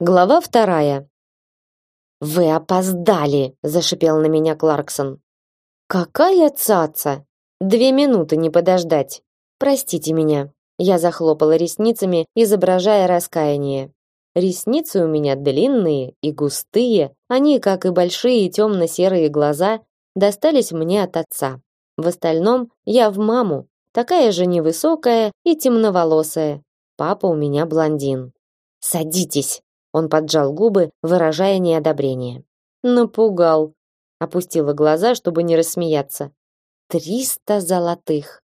Глава вторая. Вы опоздали, зашипел на меня Кларксон. Какая цаца? Две минуты не подождать. Простите меня. Я захлопала ресницами, изображая раскаяние. Ресницы у меня длинные и густые, они, как и большие темно-серые глаза, достались мне от отца. В остальном я в маму, такая же невысокая и темноволосая. Папа у меня блондин. Садитесь, он поджал губы, выражая неодобрение. Напугал. Опустила глаза, чтобы не рассмеяться. Триста золотых.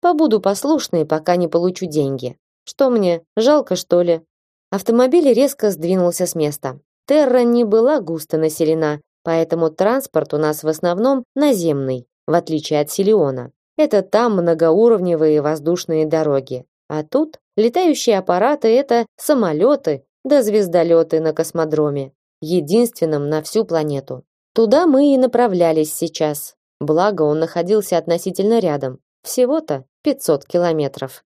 Побуду послушной, пока не получу деньги. Что мне, жалко, что ли? Автомобиль резко сдвинулся с места. Терра не была густо населена, поэтому транспорт у нас в основном наземный, в отличие от Силиона. Это там многоуровневые воздушные дороги. А тут летающие аппараты это самолеты да звездолеты на космодроме, единственном на всю планету. Туда мы и направлялись сейчас. Благо, он находился относительно рядом, всего-то 500 километров.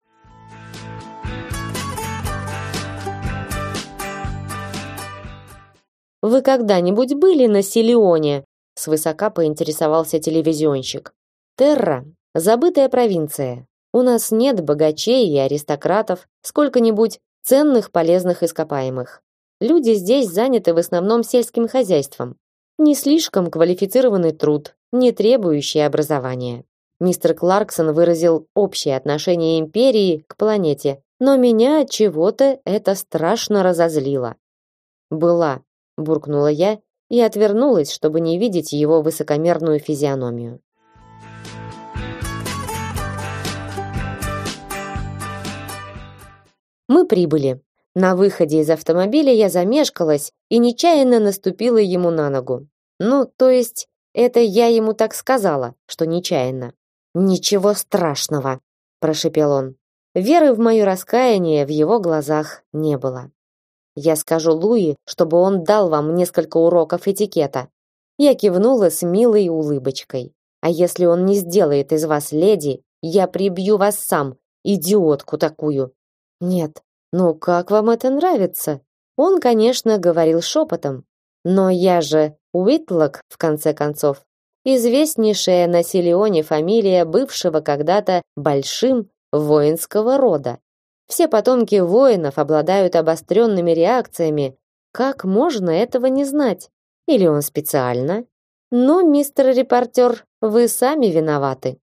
Вы когда-нибудь были на Силионе? Свысока поинтересовался телевизионщик. Терра забытая провинция. У нас нет богачей и аристократов, сколько-нибудь ценных полезных ископаемых. Люди здесь заняты в основном сельским хозяйством. Не слишком квалифицированный труд, не требующий образования. Мистер Кларксон выразил общее отношение империи к планете, но меня от чего-то это страшно разозлило. Была, буркнула я и отвернулась, чтобы не видеть его высокомерную физиономию. Мы прибыли. На выходе из автомобиля я замешкалась и нечаянно наступила ему на ногу. Ну, то есть, это я ему так сказала, что нечаянно. Ничего страшного, прошепел он. Веры в моё раскаяние в его глазах не было. Я скажу Луи, чтобы он дал вам несколько уроков этикета. Я кивнула с милой улыбочкой. А если он не сделает из вас леди, я прибью вас сам, идиотку такую. Нет. Ну как вам это нравится? Он, конечно, говорил шепотом, но я же Уитлок в конце концов. Известнейшая на Силионе фамилия бывшего когда-то большим воинского рода. Все потомки воинов обладают обостренными реакциями. Как можно этого не знать? Или он специально? Ну, мистер репортер, вы сами виноваты.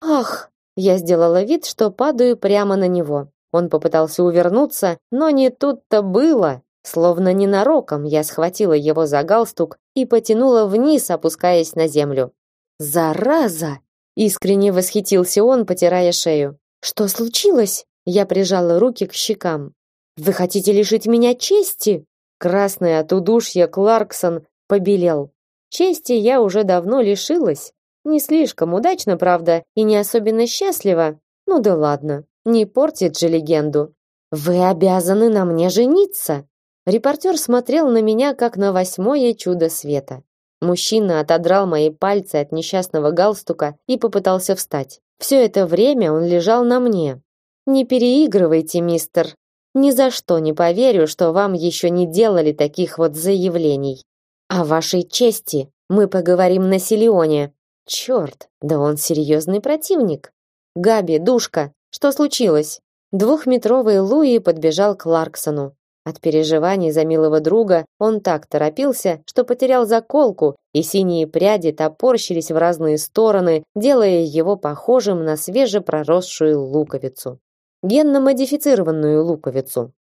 Ах, я сделала вид, что падаю прямо на него. Он попытался увернуться, но не тут-то было. Словно ненароком я схватила его за галстук и потянула вниз, опускаясь на землю. «Зараза!» — искренне восхитился он, потирая шею. «Что случилось?» Я прижала руки к щекам. «Вы хотите лишить меня чести?» Красный от удушья Кларксон побелел. Чести я уже давно лишилась. Не слишком удачно, правда, и не особенно счастливо. Ну да ладно. Не портит же легенду. Вы обязаны на мне жениться. Репортер смотрел на меня как на восьмое чудо света. Мужчина отодрал мои пальцы от несчастного галстука и попытался встать. Все это время он лежал на мне. Не переигрывайте, мистер. Ни за что не поверю, что вам еще не делали таких вот заявлений. О вашей чести мы поговорим на Силионе. Черт, да он серьезный противник. Габи, душка, что случилось? Двухметровый Луи подбежал к Ларксону. От переживаний за милого друга он так торопился, что потерял заколку, и синие пряди топорщились в разные стороны, делая его похожим на свежепроросшую луковицу. Генно-модифицированную луковицу.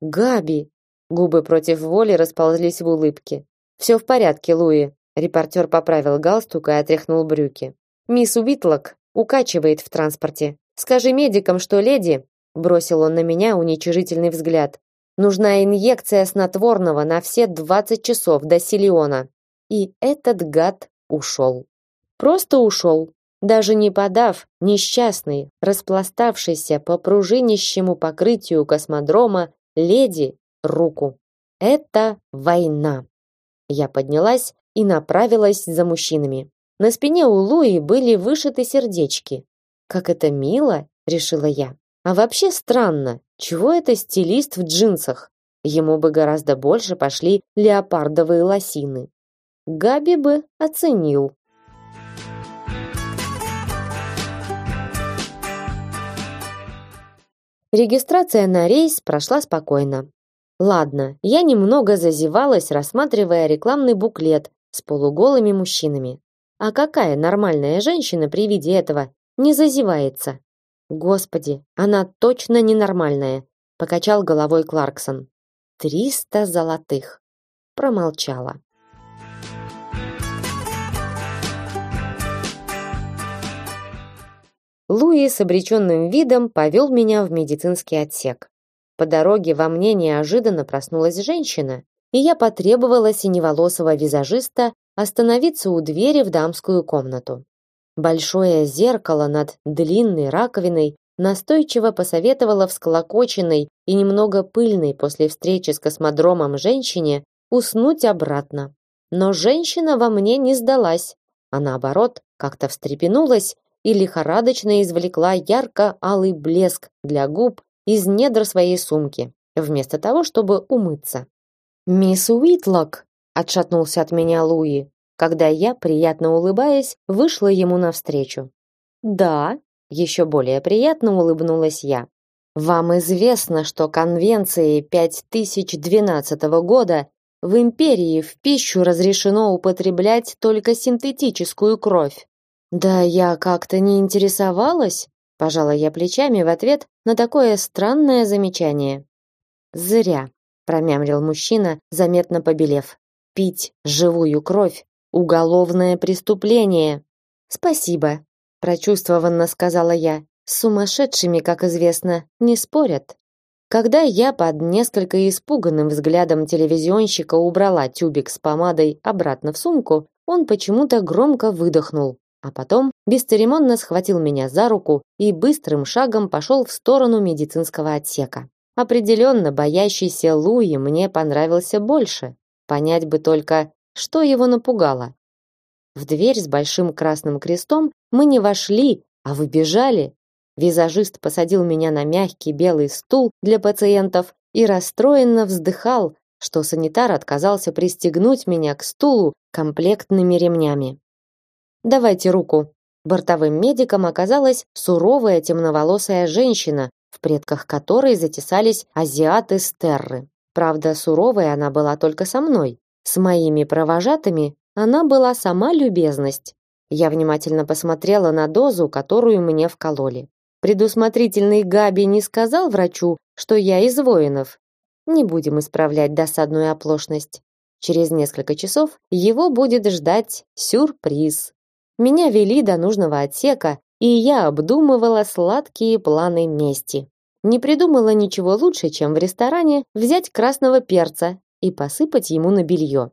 «Габи!» Губы против воли расползлись в улыбке. «Все в порядке, Луи!» Репортер поправил галстук и отряхнул брюки. «Мисс Уитлок укачивает в транспорте. Скажи медикам, что леди, бросил он на меня уничижительный взгляд. Нужна инъекция снотворного на все 20 часов до Силиона. И этот гад ушел. Просто ушел, даже не подав несчастный, распластавшийся по пружинищему покрытию космодрома леди руку. Это война. Я поднялась и направилась за мужчинами. На спине у Луи были вышиты сердечки, как это мило, решила я. А вообще странно, чего это стилист в джинсах? Ему бы гораздо больше пошли леопардовые лосины. Габи бы оценил. Регистрация на рейс прошла спокойно. Ладно, я немного зазевалась, рассматривая рекламный буклет с полуголыми мужчинами. А какая нормальная женщина при виде этого не зазевается? Господи, она точно ненормальная, покачал головой Кларксон. Триста золотых. Промолчала. Луи с обреченным видом повел меня в медицинский отсек. По дороге во мне неожиданно проснулась женщина, и я потребовала синеволосого визажиста остановиться у двери в дамскую комнату. Большое зеркало над длинной раковиной настойчиво посоветовала всколокоченной и немного пыльной после встречи с космодромом женщине уснуть обратно. Но женщина во мне не сдалась, а наоборот, как-то встрепенулась и лихорадочно извлекла ярко-алый блеск для губ из недр своей сумки, вместо того, чтобы умыться. «Мисс Уитлок!» — отшатнулся от меня Луи, когда я, приятно улыбаясь, вышла ему навстречу. «Да», еще более приятно улыбнулась я. Вам известно, что конвенцией 5012 года в империи в пищу разрешено употреблять только синтетическую кровь. Да я как-то не интересовалась, пожала я плечами в ответ на такое странное замечание. Зря, промямлил мужчина, заметно побелев. Пить живую кровь уголовное преступление. Спасибо, прочувствованно сказала я. С сумасшедшими, как известно, не спорят. Когда я под несколько испуганным взглядом телевизионщика убрала тюбик с помадой обратно в сумку, он почему-то громко выдохнул, а потом бесцеремонно схватил меня за руку и быстрым шагом пошел в сторону медицинского отсека. Определенно, боящийся Луи мне понравился больше. Понять бы только, что его напугало. В дверь с большим красным крестом мы не вошли, а выбежали. Визажист посадил меня на мягкий белый стул для пациентов и расстроенно вздыхал, что санитар отказался пристегнуть меня к стулу комплектными ремнями. Давайте руку. Бортовым медиком оказалась суровая темноволосая женщина, в предках которой затесались азиаты с Терры. Правда, суровая она была только со мной. С моими провожатыми она была сама любезность. Я внимательно посмотрела на дозу, которую мне вкололи. Предусмотрительный Габи не сказал врачу, что я из воинов. Не будем исправлять досадную оплошность. Через несколько часов его будет ждать сюрприз. Меня вели до нужного отсека, и я обдумывала сладкие планы мести. Не придумала ничего лучше, чем в ресторане взять красного перца и посыпать ему на белье.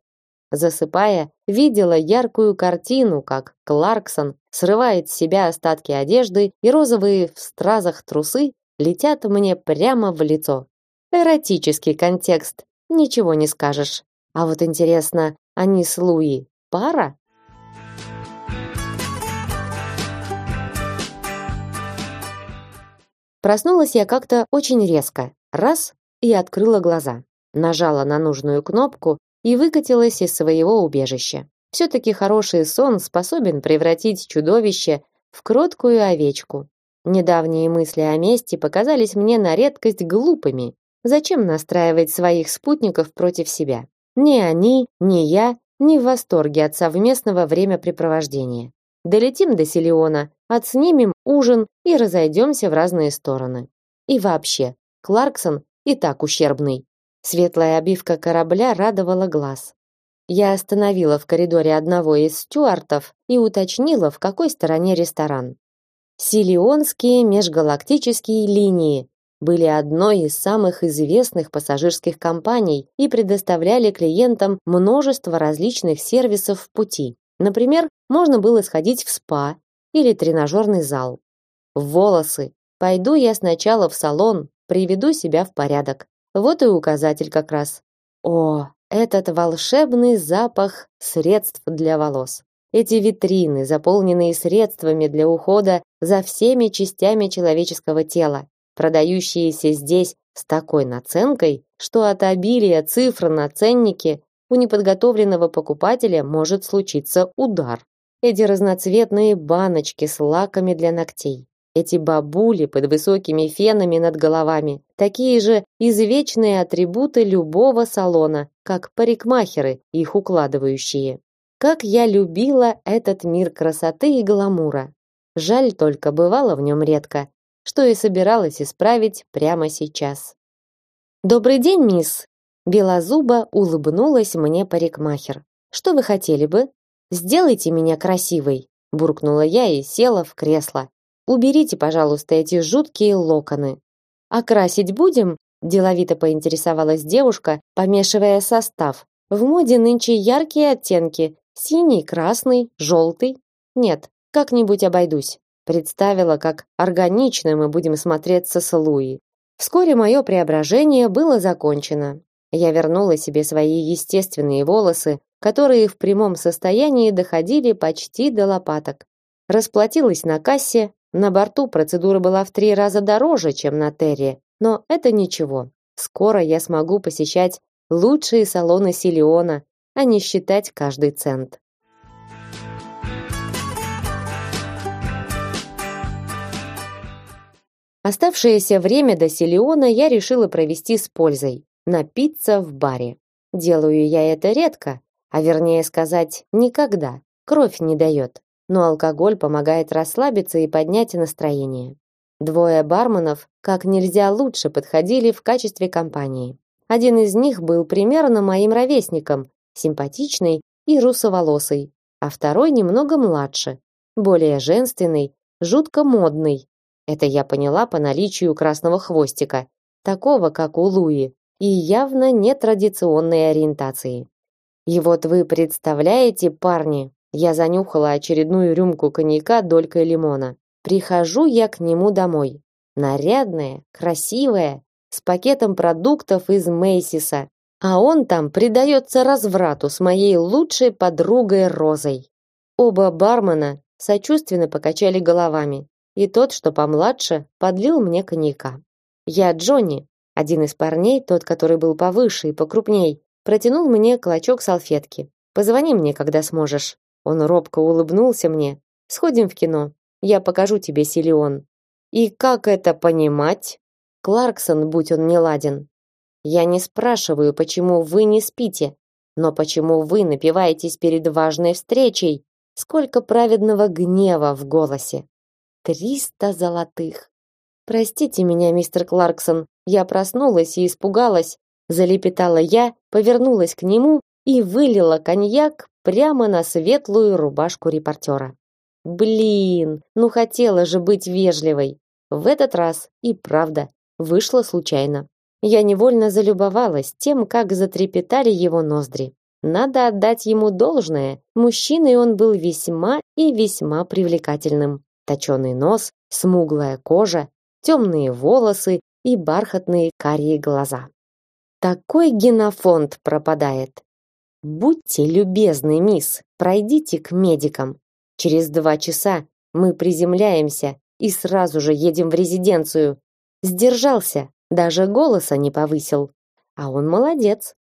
Засыпая, видела яркую картину, как Кларксон срывает с себя остатки одежды, и розовые в стразах трусы летят мне прямо в лицо. Эротический контекст, ничего не скажешь. А вот интересно, они с Луи пара? Проснулась я как-то очень резко. Раз и открыла глаза. Нажала на нужную кнопку и выкатилась из своего убежища. Все-таки хороший сон способен превратить чудовище в кроткую овечку. Недавние мысли о мести показались мне на редкость глупыми. Зачем настраивать своих спутников против себя? Ни они, ни я не в восторге от совместного времяпрепровождения. Долетим до Селиона, отснимем ужин и разойдемся в разные стороны. И вообще, Кларксон и так ущербный. Светлая обивка корабля радовала глаз. Я остановила в коридоре одного из стюартов и уточнила, в какой стороне ресторан. Силионские межгалактические линии были одной из самых известных пассажирских компаний и предоставляли клиентам множество различных сервисов в пути. Например, можно было сходить в спа или тренажерный зал. В волосы. Пойду я сначала в салон, приведу себя в порядок. Вот и указатель как раз. О, этот волшебный запах средств для волос. Эти витрины, заполненные средствами для ухода за всеми частями человеческого тела, продающиеся здесь с такой наценкой, что от обилия цифр на ценнике у неподготовленного покупателя может случиться удар. Эти разноцветные баночки с лаками для ногтей, эти бабули под высокими фенами над головами, такие же извечные атрибуты любого салона, как парикмахеры, их укладывающие. Как я любила этот мир красоты и гламура. Жаль только бывало в нем редко, что и собиралась исправить прямо сейчас. Добрый день, мисс. Белозуба улыбнулась мне парикмахер. Что вы хотели бы? Сделайте меня красивой, буркнула я и села в кресло. Уберите, пожалуйста, эти жуткие локоны. Окрасить будем? деловито поинтересовалась девушка, помешивая состав. В моде нынче яркие оттенки: синий, красный, желтый. Нет, как-нибудь обойдусь. Представила, как органично мы будем смотреться с Луи. Вскоре мое преображение было закончено. Я вернула себе свои естественные волосы, которые в прямом состоянии доходили почти до лопаток. Расплатилась на кассе, на борту процедура была в три раза дороже, чем на Терре, но это ничего. Скоро я смогу посещать лучшие салоны Силиона, а не считать каждый цент. Оставшееся время до Силиона я решила провести с пользой, напиться в баре. Делаю я это редко, а вернее сказать, никогда. Кровь не дает но алкоголь помогает расслабиться и поднять настроение. Двое барменов как нельзя лучше подходили в качестве компании. Один из них был примерно моим ровесником, симпатичный и русоволосый, а второй немного младше, более женственный, жутко модный. Это я поняла по наличию красного хвостика, такого как у Луи, и явно нетрадиционной ориентации. И вот вы представляете, парни, я занюхала очередную рюмку коньяка долькой лимона. Прихожу я к нему домой. Нарядная, красивая, с пакетом продуктов из Мейсиса. А он там предается разврату с моей лучшей подругой Розой. Оба бармена сочувственно покачали головами, и тот, что помладше, подлил мне коньяка. Я Джонни, один из парней, тот, который был повыше и покрупней, протянул мне клочок салфетки. Позвони мне, когда сможешь. Он робко улыбнулся мне. Сходим в кино. Я покажу тебе Силион. И как это понимать? Кларксон, будь он не ладен. Я не спрашиваю, почему вы не спите, но почему вы напиваетесь перед важной встречей? Сколько праведного гнева в голосе. Триста золотых. Простите меня, мистер Кларксон, я проснулась и испугалась, залепетала я, повернулась к нему и вылила коньяк прямо на светлую рубашку репортера. Блин, ну хотела же быть вежливой. В этот раз и правда вышло случайно. Я невольно залюбовалась тем, как затрепетали его ноздри. Надо отдать ему должное. Мужчиной он был весьма и весьма привлекательным. Точёный нос, смуглая кожа, темные волосы и бархатные карие глаза. Такой генофонд пропадает. Будьте любезны, мисс, пройдите к медикам. Через два часа мы приземляемся и сразу же едем в резиденцию. Сдержался, даже голоса не повысил. А он молодец.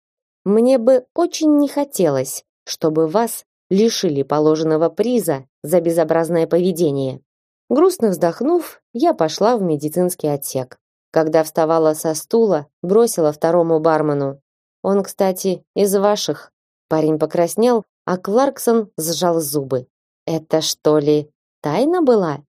Мне бы очень не хотелось, чтобы вас лишили положенного приза за безобразное поведение. Грустно вздохнув, я пошла в медицинский отсек. Когда вставала со стула, бросила второму бармену: "Он, кстати, из ваших". Парень покраснел, а Кларксон сжал зубы. Это что ли тайна была